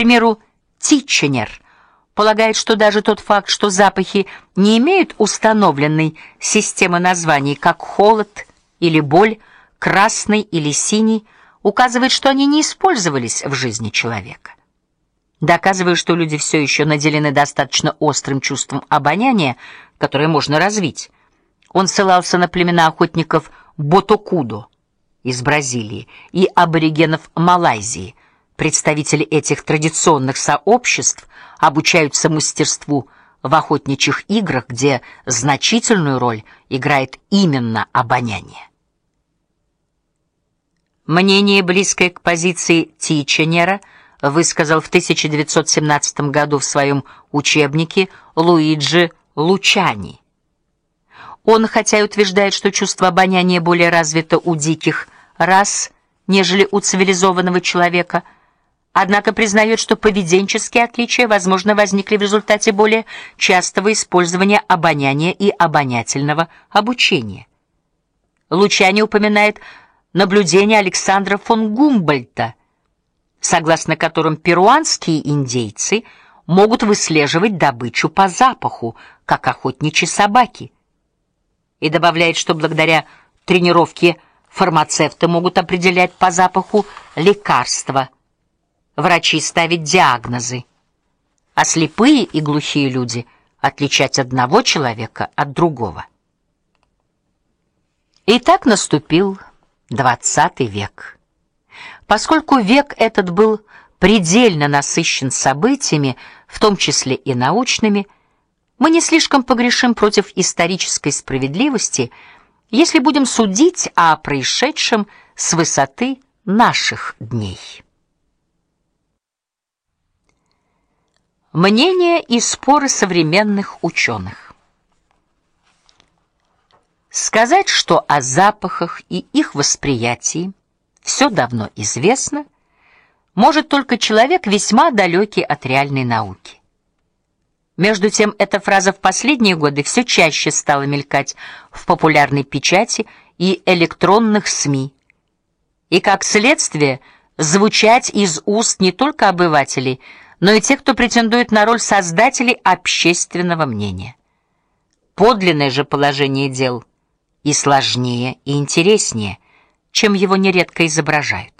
примеру, Титченер полагает, что даже тот факт, что запахи не имеют установленной системы названий, как холод или боль, красный или синий, указывает, что они не использовались в жизни человека. Доказывая, что люди все еще наделены достаточно острым чувством обоняния, которое можно развить. Он ссылался на племена охотников Ботокудо из Бразилии и аборигенов Малайзии. Представители этих традиционных сообществ обучаются мастерству в охотничьих играх, где значительную роль играет именно обоняние. Мнение, близкое к позиции Тиченера, высказал в 1917 году в своем учебнике Луиджи Лучани. Он, хотя и утверждает, что чувство обоняния более развито у диких рас, нежели у цивилизованного человека, однако признает, что поведенческие отличия, возможно, возникли в результате более частого использования обоняния и обонятельного обучения. Лучани упоминает наблюдение Александра фон Гумбольдта, согласно которым перуанские индейцы могут выслеживать добычу по запаху, как охотничьи собаки. И добавляет, что благодаря тренировке фармацевты могут определять по запаху лекарства. Врачи ставят диагнозы, а слепые и глухие люди отличать одного человека от другого. И так наступил XX век. Поскольку век этот был предельно насыщен событиями, в том числе и научными, мы не слишком погрешим против исторической справедливости, если будем судить о происшедшем с высоты наших дней. Мнения и споры современных ученых. Сказать, что о запахах и их восприятии все давно известно, может только человек весьма далекий от реальной науки. Между тем эта фраза в последние годы все чаще стала мелькать в популярной печати и электронных СМИ. И как следствие звучать из уст не только обывателей, но и тех, кто претендует на роль создателей общественного мнения. Подлинное же положение дел и сложнее, и интереснее – чем его нередко изображают.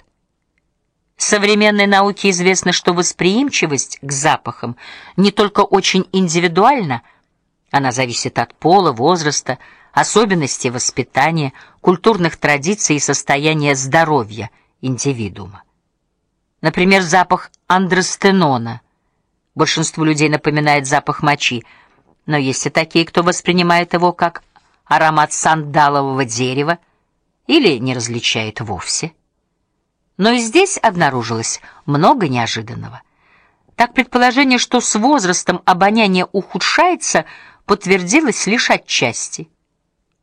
Современной науке известно, что восприимчивость к запахам не только очень индивидуальна, она зависит от пола, возраста, особенностей воспитания, культурных традиций и состояния здоровья индивидуума. Например, запах андростенона большинству людей напоминает запах мочи, но есть и такие, кто воспринимает его как аромат сандалового дерева или не различает вовсе. Но и здесь обнаружилось много неожиданного. Так предположение, что с возрастом обоняние ухудшается, подтвердилось лишь отчасти.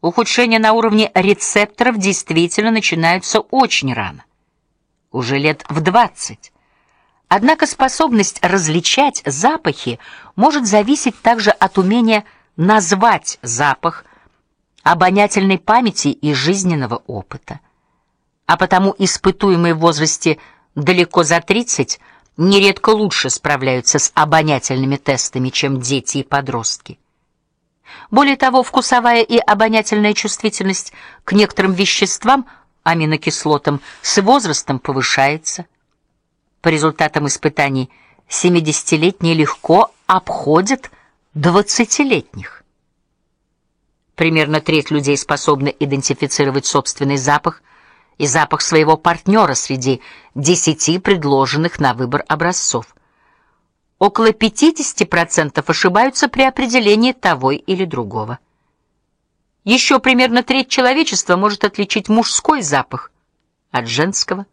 Ухудшения на уровне рецепторов действительно начинаются очень рано, уже лет в 20. Однако способность различать запахи может зависеть также от умения назвать запах обонятельной памяти и жизненного опыта. А потому испытуемые в возрасте далеко за 30 нередко лучше справляются с обонятельными тестами, чем дети и подростки. Более того, вкусовая и обонятельная чувствительность к некоторым веществам, аминокислотам, с возрастом повышается. По результатам испытаний 70-летние легко обходят 20-летних. Примерно треть людей способны идентифицировать собственный запах и запах своего партнера среди десяти предложенных на выбор образцов. Около 50% ошибаются при определении того или другого. Еще примерно треть человечества может отличить мужской запах от женского.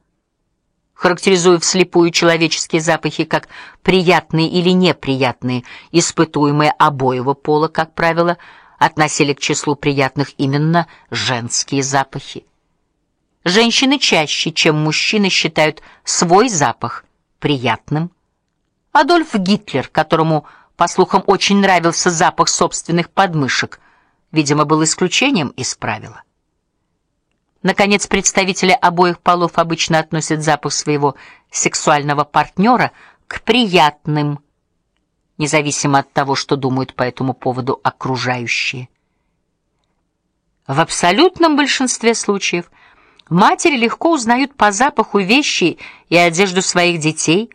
Характеризуя вслепую человеческие запахи как приятные или неприятные, испытуемые обоего пола, как правило, относили к числу приятных именно женские запахи. Женщины чаще, чем мужчины, считают свой запах приятным. Адольф Гитлер, которому, по слухам, очень нравился запах собственных подмышек, видимо, был исключением из правила. Наконец, представители обоих полов обычно относят запах своего сексуального партнера к приятным, независимо от того, что думают по этому поводу окружающие. В абсолютном большинстве случаев матери легко узнают по запаху вещи и одежду своих детей,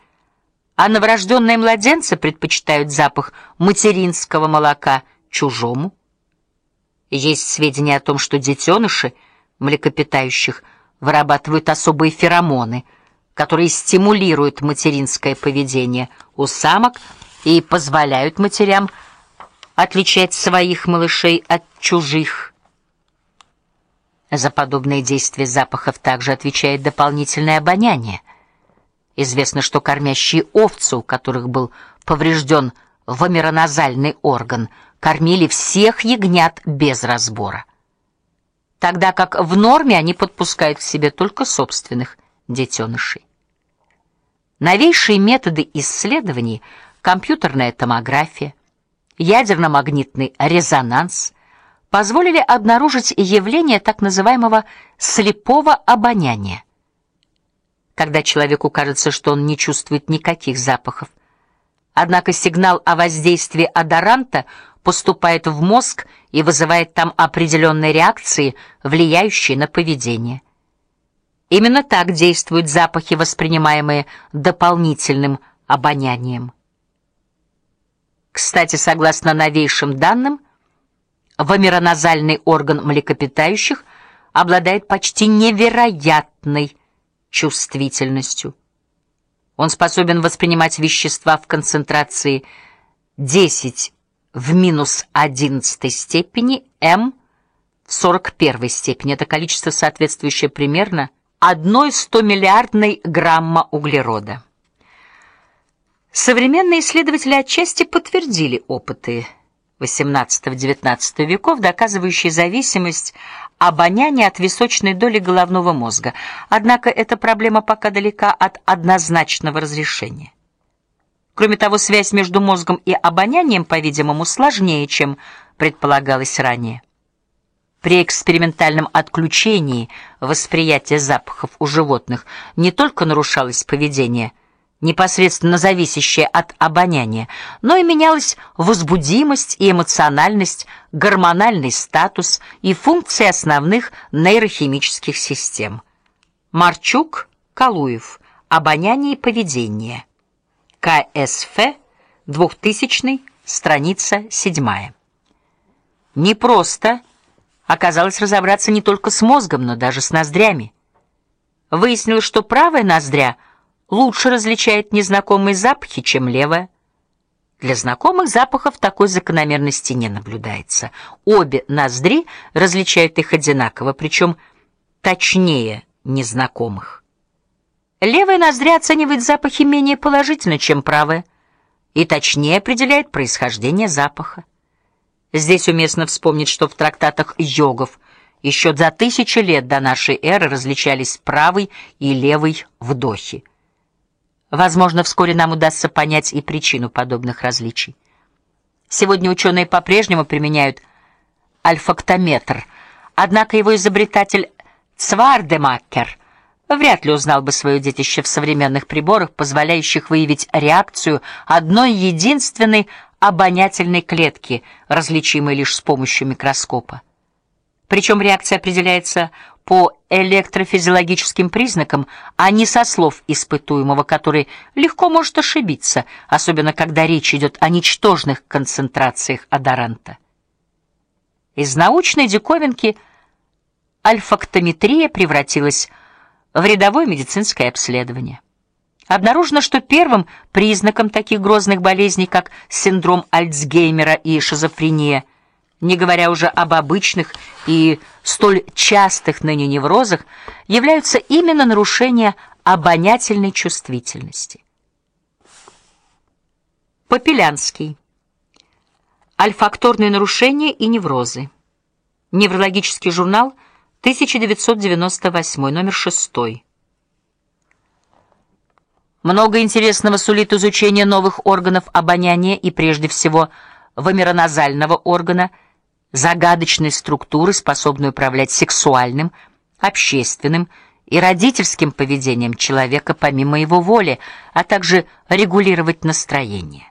а новорожденные младенцы предпочитают запах материнского молока чужому. Есть сведения о том, что детеныши млекопитающих вырабатывают особые феромоны, которые стимулируют материнское поведение у самок и позволяют матерям отличать своих малышей от чужих. За подобные действия запахов также отвечает дополнительное обоняние. Известно, что кормящие овцы, у которых был поврежден вомероназальный орган, кормили всех ягнят без разбора. Тогда как в норме они подпускают к себе только собственных детенышей. Новейшие методы исследований, компьютерная томография, ядерно-магнитный резонанс – позволили обнаружить явление так называемого слепого обоняния. Когда человеку кажется, что он не чувствует никаких запахов, однако сигнал о воздействии одоранта поступает в мозг и вызывает там определенные реакции, влияющие на поведение. Именно так действуют запахи, воспринимаемые дополнительным обонянием. Кстати, согласно новейшим данным, вомероназальный орган млекопитающих обладает почти невероятной чувствительностью. Он способен воспринимать вещества в концентрации 10 в минус 11 степени М в 41 степени. Это количество соответствующее примерно 1 100-миллиардной грамма углерода. Современные исследователи отчасти подтвердили опыты XVIII-XIX веков, доказывающие зависимость обоняния от височной доли головного мозга. Однако эта проблема пока далека от однозначного разрешения. Кроме того, связь между мозгом и обонянием, по-видимому, сложнее, чем предполагалось ранее. При экспериментальном отключении восприятия запахов у животных не только нарушалось поведение, непосредственно зависящее от обоняния, но и менялась возбудимость и эмоциональность, гормональный статус и функции основных нейрохимических систем. Марчук, Калуев. Обоняние и поведение. КСФ, 2000 страница 7. Не просто оказалось разобраться не только с мозгом, но даже с ноздрями. Выяснилось, что правая ноздря – лучше различает незнакомые запахи, чем левая. Для знакомых запахов такой закономерности не наблюдается. Обе ноздри различают их одинаково, причем точнее незнакомых. Левая ноздря оценивает запахи менее положительно, чем правая, и точнее определяет происхождение запаха. Здесь уместно вспомнить, что в трактатах йогов еще за тысячи лет до нашей эры различались правый и левый вдохи. Возможно, вскоре нам удастся понять и причину подобных различий. Сегодня ученые по-прежнему применяют альфактометр, однако его изобретатель Цвардемакер вряд ли узнал бы свое детище в современных приборах, позволяющих выявить реакцию одной единственной обонятельной клетки, различимой лишь с помощью микроскопа. Причем реакция определяется по электрофизиологическим признакам, а не со слов испытуемого, который легко может ошибиться, особенно когда речь идет о ничтожных концентрациях одоранта. Из научной диковинки альфактометрия превратилась в рядовое медицинское обследование. Обнаружено, что первым признаком таких грозных болезней, как синдром Альцгеймера и шизофрения, не говоря уже об обычных и столь частых ныне неврозах, являются именно нарушения обонятельной чувствительности. Попелянский. Альфакторные нарушения и неврозы. Неврологический журнал, 1998, номер 6. Много интересного сулит изучение новых органов обоняния и прежде всего вомероназального органа – загадочной структуры, способной управлять сексуальным, общественным и родительским поведением человека помимо его воли, а также регулировать настроение.